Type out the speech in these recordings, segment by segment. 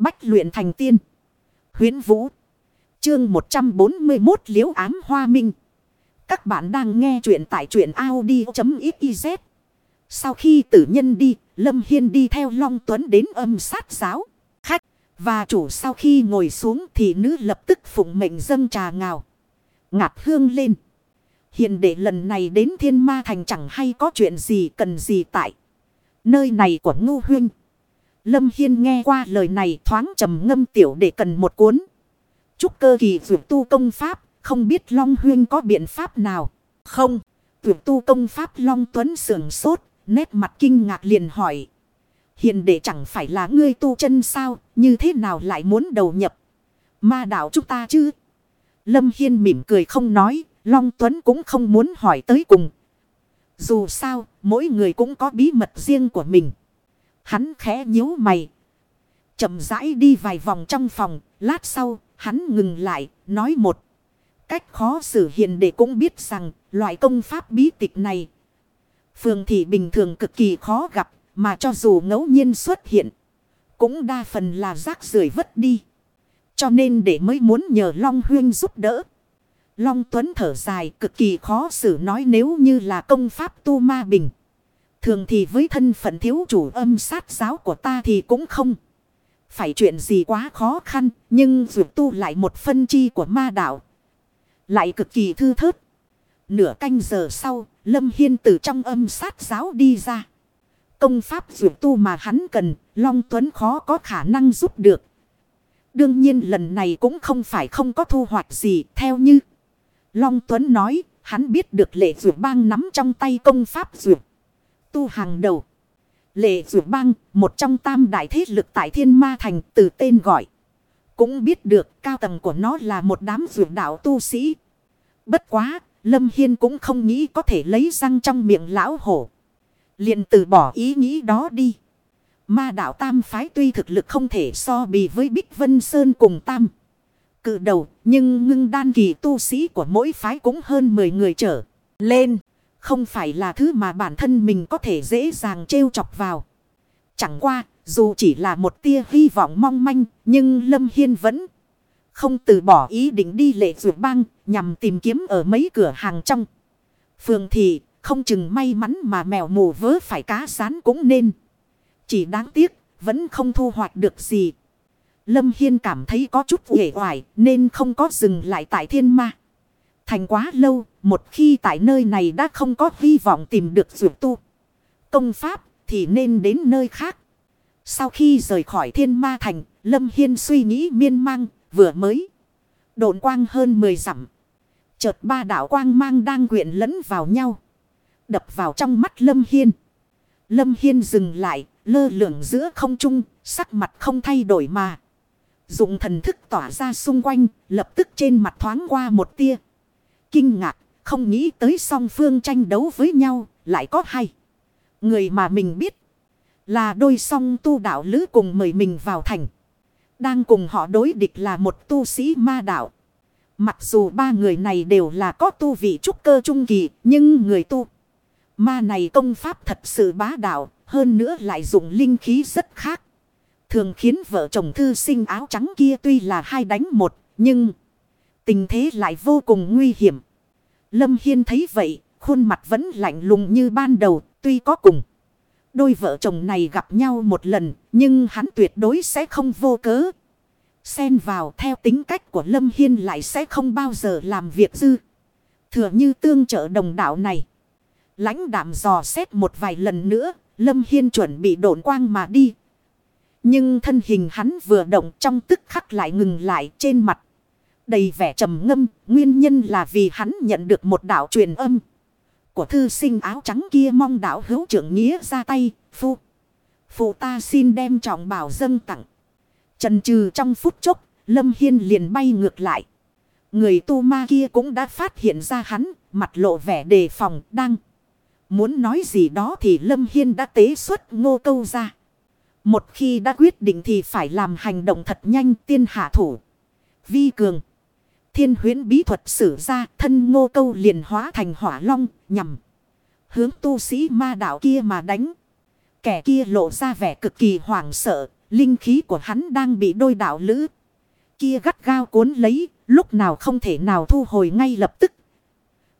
Bách luyện thành tiên. Huyến Vũ. Chương 141 Liễu ám hoa minh. Các bạn đang nghe truyện tại truyện Audi.xyz. Sau khi tử nhân đi, Lâm Hiên đi theo Long Tuấn đến âm sát giáo. Khách và chủ sau khi ngồi xuống thì nữ lập tức phụng mệnh dâng trà ngào. Ngạt hương lên. Hiện để lần này đến thiên ma thành chẳng hay có chuyện gì cần gì tại. Nơi này của ngu huynh. Lâm Hiên nghe qua lời này thoáng trầm ngâm tiểu để cần một cuốn. Chúc cơ kỳ vượt tu công pháp. Không biết Long Huyên có biện pháp nào. Không. Vượt tu công pháp Long Tuấn sưởng sốt. Nét mặt kinh ngạc liền hỏi. Hiện để chẳng phải là ngươi tu chân sao. Như thế nào lại muốn đầu nhập. Ma đạo chúng ta chứ. Lâm Hiên mỉm cười không nói. Long Tuấn cũng không muốn hỏi tới cùng. Dù sao, mỗi người cũng có bí mật riêng của mình. Hắn khẽ nhíu mày. chậm rãi đi vài vòng trong phòng. Lát sau, hắn ngừng lại, nói một. Cách khó xử hiền để cũng biết rằng, loại công pháp bí tịch này. Phường thị bình thường cực kỳ khó gặp, mà cho dù ngẫu nhiên xuất hiện. Cũng đa phần là rác rưởi vất đi. Cho nên để mới muốn nhờ Long Huyên giúp đỡ. Long Tuấn thở dài cực kỳ khó xử nói nếu như là công pháp tu ma bình. Thường thì với thân phận thiếu chủ âm sát giáo của ta thì cũng không. Phải chuyện gì quá khó khăn. Nhưng dù tu lại một phân chi của ma đạo. Lại cực kỳ thư thớt. Nửa canh giờ sau. Lâm Hiên từ trong âm sát giáo đi ra. Công pháp dù tu mà hắn cần. Long Tuấn khó có khả năng giúp được. Đương nhiên lần này cũng không phải không có thu hoạch gì. Theo như Long Tuấn nói. Hắn biết được lệ dù bang nắm trong tay công pháp dược tu hàng đầu. Lệ Dụ Bang, một trong tam đại thế lực tại Thiên Ma Thành từ tên gọi. Cũng biết được cao tầng của nó là một đám dụ đạo tu sĩ. Bất quá, Lâm Hiên cũng không nghĩ có thể lấy răng trong miệng lão hổ. liền từ bỏ ý nghĩ đó đi. Ma đạo tam phái tuy thực lực không thể so bì với Bích Vân Sơn cùng tam. Cự đầu, nhưng ngưng đan kỳ tu sĩ của mỗi phái cũng hơn 10 người trở lên. Không phải là thứ mà bản thân mình có thể dễ dàng trêu chọc vào. Chẳng qua, dù chỉ là một tia hy vọng mong manh, nhưng Lâm Hiên vẫn không từ bỏ ý định đi lệ rượu băng nhằm tìm kiếm ở mấy cửa hàng trong. Phường thì không chừng may mắn mà mèo mù vớ phải cá sán cũng nên. Chỉ đáng tiếc, vẫn không thu hoạch được gì. Lâm Hiên cảm thấy có chút uể oải nên không có dừng lại tại thiên ma. Thành quá lâu, một khi tại nơi này đã không có hy vọng tìm được dược tu. Công pháp thì nên đến nơi khác. Sau khi rời khỏi thiên ma thành, Lâm Hiên suy nghĩ miên mang, vừa mới. Độn quang hơn 10 dặm. Chợt ba đảo quang mang đang quyện lẫn vào nhau. Đập vào trong mắt Lâm Hiên. Lâm Hiên dừng lại, lơ lửng giữa không trung, sắc mặt không thay đổi mà. Dụng thần thức tỏa ra xung quanh, lập tức trên mặt thoáng qua một tia. Kinh ngạc, không nghĩ tới song phương tranh đấu với nhau, lại có hay. Người mà mình biết là đôi song tu đạo lữ cùng mời mình vào thành. Đang cùng họ đối địch là một tu sĩ ma đạo. Mặc dù ba người này đều là có tu vị trúc cơ trung kỳ, nhưng người tu ma này công pháp thật sự bá đạo, hơn nữa lại dùng linh khí rất khác. Thường khiến vợ chồng thư sinh áo trắng kia tuy là hai đánh một, nhưng tình thế lại vô cùng nguy hiểm. Lâm Hiên thấy vậy, khuôn mặt vẫn lạnh lùng như ban đầu, tuy có cùng. Đôi vợ chồng này gặp nhau một lần, nhưng hắn tuyệt đối sẽ không vô cớ. Xen vào theo tính cách của Lâm Hiên lại sẽ không bao giờ làm việc dư. Thừa như tương trợ đồng đạo này. lãnh đạm dò xét một vài lần nữa, Lâm Hiên chuẩn bị độn quang mà đi. Nhưng thân hình hắn vừa động trong tức khắc lại ngừng lại trên mặt đầy vẻ trầm ngâm, nguyên nhân là vì hắn nhận được một đạo truyền âm của thư sinh áo trắng kia mong đạo hữu trưởng nghĩa ra tay, phu. Phụ ta xin đem trọng bảo dâng tặng. Trần trừ trong phút chốc, Lâm Hiên liền bay ngược lại. Người tu ma kia cũng đã phát hiện ra hắn, mặt lộ vẻ đề phòng, đang. Muốn nói gì đó thì Lâm Hiên đã tế xuất ngô câu ra. Một khi đã quyết định thì phải làm hành động thật nhanh tiên hạ thủ. Vi cường. Thiên huyến bí thuật sử ra, thân ngô câu liền hóa thành hỏa long, nhằm. Hướng tu sĩ ma đạo kia mà đánh. Kẻ kia lộ ra vẻ cực kỳ hoảng sợ. Linh khí của hắn đang bị đôi đạo lữ. Kia gắt gao cuốn lấy. Lúc nào không thể nào thu hồi ngay lập tức.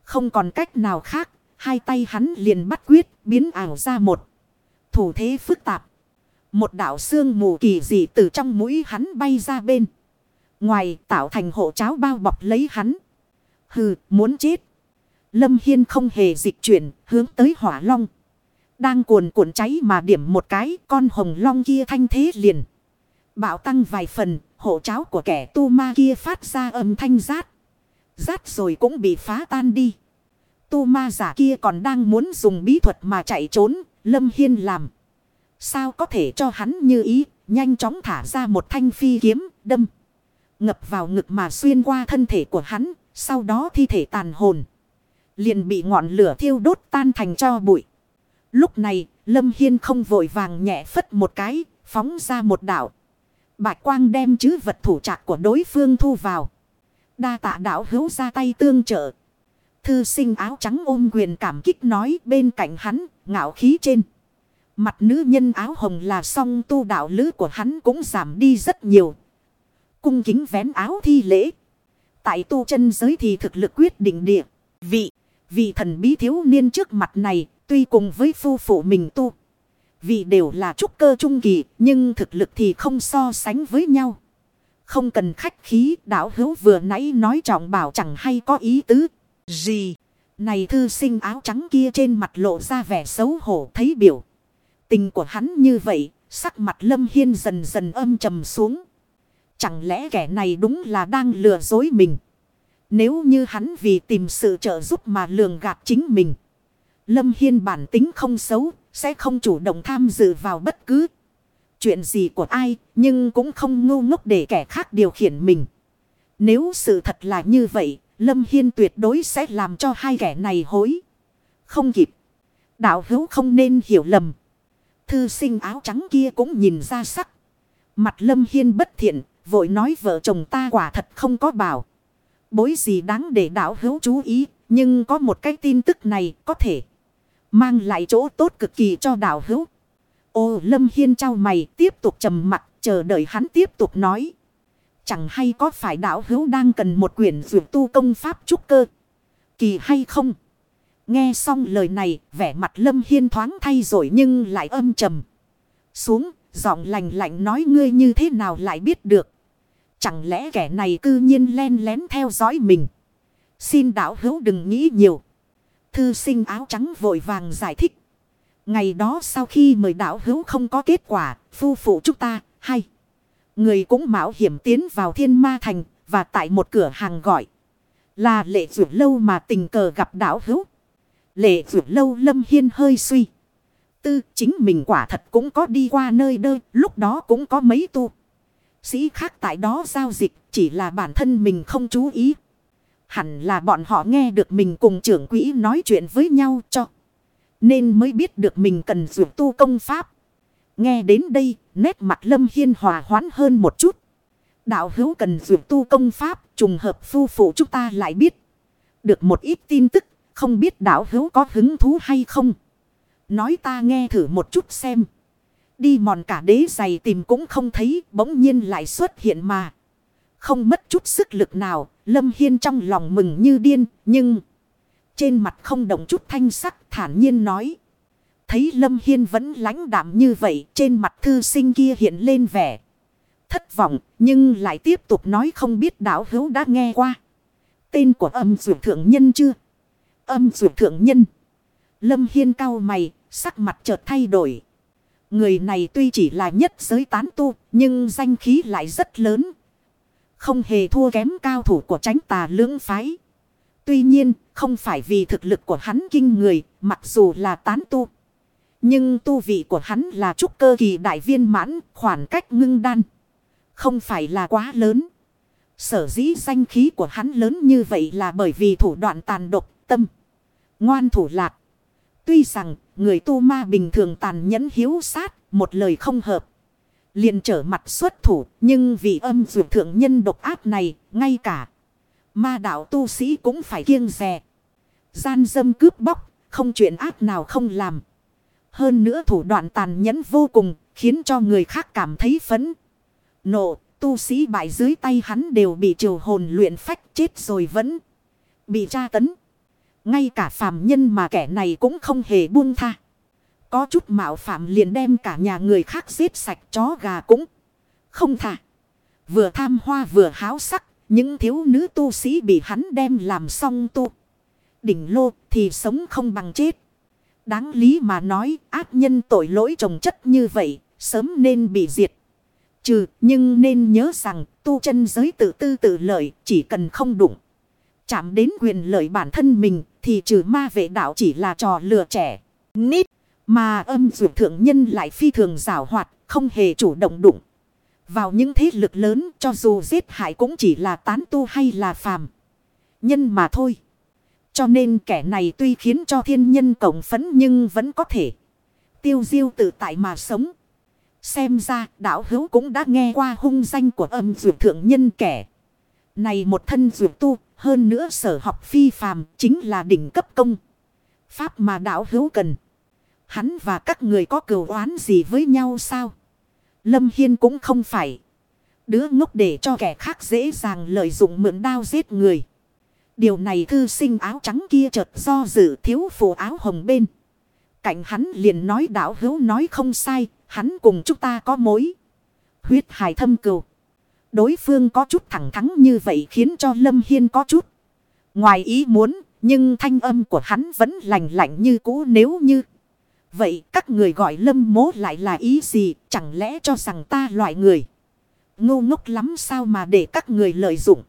Không còn cách nào khác. Hai tay hắn liền bắt quyết, biến ảo ra một. Thủ thế phức tạp. Một đạo xương mù kỳ dị từ trong mũi hắn bay ra bên. Ngoài tạo thành hộ cháo bao bọc lấy hắn. Hừ, muốn chết. Lâm Hiên không hề dịch chuyển, hướng tới hỏa long. Đang cuồn cuộn cháy mà điểm một cái, con hồng long kia thanh thế liền. Bạo tăng vài phần, hộ cháo của kẻ tu ma kia phát ra âm thanh rát. Rát rồi cũng bị phá tan đi. Tu ma giả kia còn đang muốn dùng bí thuật mà chạy trốn, Lâm Hiên làm. Sao có thể cho hắn như ý, nhanh chóng thả ra một thanh phi kiếm, đâm. Ngập vào ngực mà xuyên qua thân thể của hắn, sau đó thi thể tàn hồn. Liền bị ngọn lửa thiêu đốt tan thành cho bụi. Lúc này, Lâm Hiên không vội vàng nhẹ phất một cái, phóng ra một đảo. Bạch quang đem chứ vật thủ trạc của đối phương thu vào. Đa tạ đảo hữu ra tay tương trợ. Thư sinh áo trắng ôm quyền cảm kích nói bên cạnh hắn, ngạo khí trên. Mặt nữ nhân áo hồng là song tu đạo lữ của hắn cũng giảm đi rất nhiều. Cung kính vén áo thi lễ. Tại tu chân giới thì thực lực quyết định địa. Vị, vị thần bí thiếu niên trước mặt này, tuy cùng với phu phụ mình tu. Vị đều là trúc cơ trung kỳ, nhưng thực lực thì không so sánh với nhau. Không cần khách khí, đạo hữu vừa nãy nói trọng bảo chẳng hay có ý tứ. Gì? Này thư sinh áo trắng kia trên mặt lộ ra vẻ xấu hổ thấy biểu. Tình của hắn như vậy, sắc mặt lâm hiên dần dần âm trầm xuống. Chẳng lẽ kẻ này đúng là đang lừa dối mình? Nếu như hắn vì tìm sự trợ giúp mà lường gạt chính mình. Lâm Hiên bản tính không xấu, sẽ không chủ động tham dự vào bất cứ chuyện gì của ai, nhưng cũng không ngu ngốc để kẻ khác điều khiển mình. Nếu sự thật là như vậy, Lâm Hiên tuyệt đối sẽ làm cho hai kẻ này hối. Không kịp. Đạo hữu không nên hiểu lầm. Thư sinh áo trắng kia cũng nhìn ra sắc. Mặt Lâm Hiên bất thiện, vội nói vợ chồng ta quả thật không có bảo. Bối gì đáng để đạo hữu chú ý, nhưng có một cái tin tức này có thể mang lại chỗ tốt cực kỳ cho đạo hữu. Ô Lâm Hiên trao mày tiếp tục trầm mặt chờ đợi hắn tiếp tục nói. Chẳng hay có phải đạo hữu đang cần một quyển dược tu công pháp trúc cơ. Kỳ hay không? Nghe xong lời này vẻ mặt Lâm Hiên thoáng thay rồi nhưng lại âm trầm. Xuống giọng lành lạnh nói ngươi như thế nào lại biết được. Chẳng lẽ kẻ này cư nhiên len lén theo dõi mình. Xin đạo hữu đừng nghĩ nhiều. Thư sinh áo trắng vội vàng giải thích. Ngày đó sau khi mời đạo hữu không có kết quả, phu phụ chúng ta, hay. Người cũng mạo hiểm tiến vào thiên ma thành, và tại một cửa hàng gọi. Là lệ vượt lâu mà tình cờ gặp đạo hữu. Lệ vượt lâu lâm hiên hơi suy. Tư chính mình quả thật cũng có đi qua nơi đơ, lúc đó cũng có mấy tu. Sĩ khác tại đó giao dịch, chỉ là bản thân mình không chú ý. Hẳn là bọn họ nghe được mình cùng trưởng quỹ nói chuyện với nhau cho. Nên mới biết được mình cần dụ tu công pháp. Nghe đến đây, nét mặt Lâm Hiên hòa hoãn hơn một chút. Đạo hữu cần dụ tu công pháp, trùng hợp phu phụ chúng ta lại biết. Được một ít tin tức, không biết đạo hữu có hứng thú hay không. Nói ta nghe thử một chút xem. Đi mòn cả đế giày tìm cũng không thấy, bỗng nhiên lại xuất hiện mà. Không mất chút sức lực nào, Lâm Hiên trong lòng mừng như điên, nhưng... Trên mặt không động chút thanh sắc thản nhiên nói. Thấy Lâm Hiên vẫn lãnh đạm như vậy, trên mặt thư sinh kia hiện lên vẻ. Thất vọng, nhưng lại tiếp tục nói không biết đảo hữu đã nghe qua. Tên của âm dụ thượng nhân chưa? Âm dụ thượng nhân. Lâm Hiên cao mày, sắc mặt chợt thay đổi. Người này tuy chỉ là nhất giới tán tu, nhưng danh khí lại rất lớn, không hề thua kém cao thủ của tránh tà lưỡng phái. Tuy nhiên, không phải vì thực lực của hắn kinh người, mặc dù là tán tu. Nhưng tu vị của hắn là trúc cơ kỳ đại viên mãn, khoảng cách ngưng đan. Không phải là quá lớn. Sở dĩ danh khí của hắn lớn như vậy là bởi vì thủ đoạn tàn độc tâm. Ngoan thủ lạc. Tuy rằng người tu ma bình thường tàn nhẫn hiếu sát, một lời không hợp liền trở mặt xuất thủ, nhưng vì âm dụ thượng nhân độc ác này, ngay cả ma đạo tu sĩ cũng phải kiêng rè. Gian dâm cướp bóc, không chuyện ác nào không làm. Hơn nữa thủ đoạn tàn nhẫn vô cùng, khiến cho người khác cảm thấy phấn. Nộ, tu sĩ bại dưới tay hắn đều bị triều hồn luyện phách chết rồi vẫn bị tra tấn. Ngay cả phàm nhân mà kẻ này cũng không hề buông tha. Có chút mạo phạm liền đem cả nhà người khác giết sạch chó gà cũng không thả. Vừa tham hoa vừa háo sắc, những thiếu nữ tu sĩ bị hắn đem làm xong tu. Đỉnh lô thì sống không bằng chết. Đáng lý mà nói ác nhân tội lỗi trồng chất như vậy, sớm nên bị diệt. Trừ, nhưng nên nhớ rằng tu chân giới tự tư tự lợi chỉ cần không đụng. Chạm đến quyền lợi bản thân mình thì trừ ma vệ đạo chỉ là trò lừa trẻ. Nít. Mà âm dụ thượng nhân lại phi thường rào hoạt, không hề chủ động đụng. Vào những thế lực lớn cho dù giết hại cũng chỉ là tán tu hay là phàm. Nhân mà thôi. Cho nên kẻ này tuy khiến cho thiên nhân cổng phấn nhưng vẫn có thể tiêu diêu tự tại mà sống. Xem ra đạo hữu cũng đã nghe qua hung danh của âm dụ thượng nhân kẻ. Này một thân dược tu, hơn nữa sở học phi phàm chính là đỉnh cấp công. Pháp mà đạo hữu cần. Hắn và các người có cửu oán gì với nhau sao? Lâm Hiên cũng không phải. Đứa ngốc để cho kẻ khác dễ dàng lợi dụng mượn đao giết người. Điều này thư sinh áo trắng kia chợt do dự thiếu phụ áo hồng bên. Cạnh hắn liền nói đạo hữu nói không sai, hắn cùng chúng ta có mối. Huyết hải thâm cừu. Đối phương có chút thẳng thắn như vậy khiến cho Lâm Hiên có chút. Ngoài ý muốn, nhưng thanh âm của hắn vẫn lành lạnh như cũ nếu như. Vậy các người gọi Lâm mố lại là ý gì, chẳng lẽ cho rằng ta loại người. Ngu ngốc lắm sao mà để các người lợi dụng.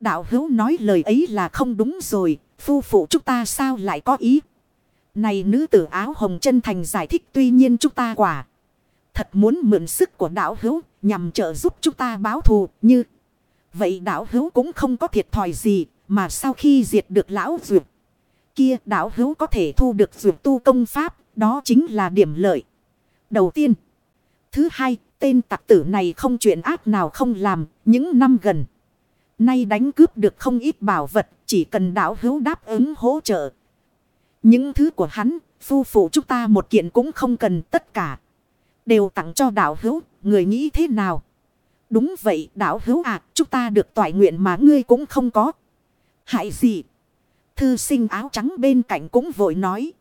Đạo hữu nói lời ấy là không đúng rồi, phu phụ chúng ta sao lại có ý. Này nữ tử áo hồng chân thành giải thích tuy nhiên chúng ta quả. Thật muốn mượn sức của đạo hữu nhằm trợ giúp chúng ta báo thù như. Vậy đạo hữu cũng không có thiệt thòi gì mà sau khi diệt được lão dược. Kia đạo hữu có thể thu được dược tu công pháp đó chính là điểm lợi. Đầu tiên. Thứ hai tên tặc tử này không chuyện ác nào không làm những năm gần. Nay đánh cướp được không ít bảo vật chỉ cần đạo hữu đáp ứng hỗ trợ. Những thứ của hắn, phu phụ chúng ta một kiện cũng không cần tất cả. Đều tặng cho đạo hữu, người nghĩ thế nào? Đúng vậy đạo hữu à, chúng ta được toại nguyện mà ngươi cũng không có. Hại gì? Thư sinh áo trắng bên cạnh cũng vội nói.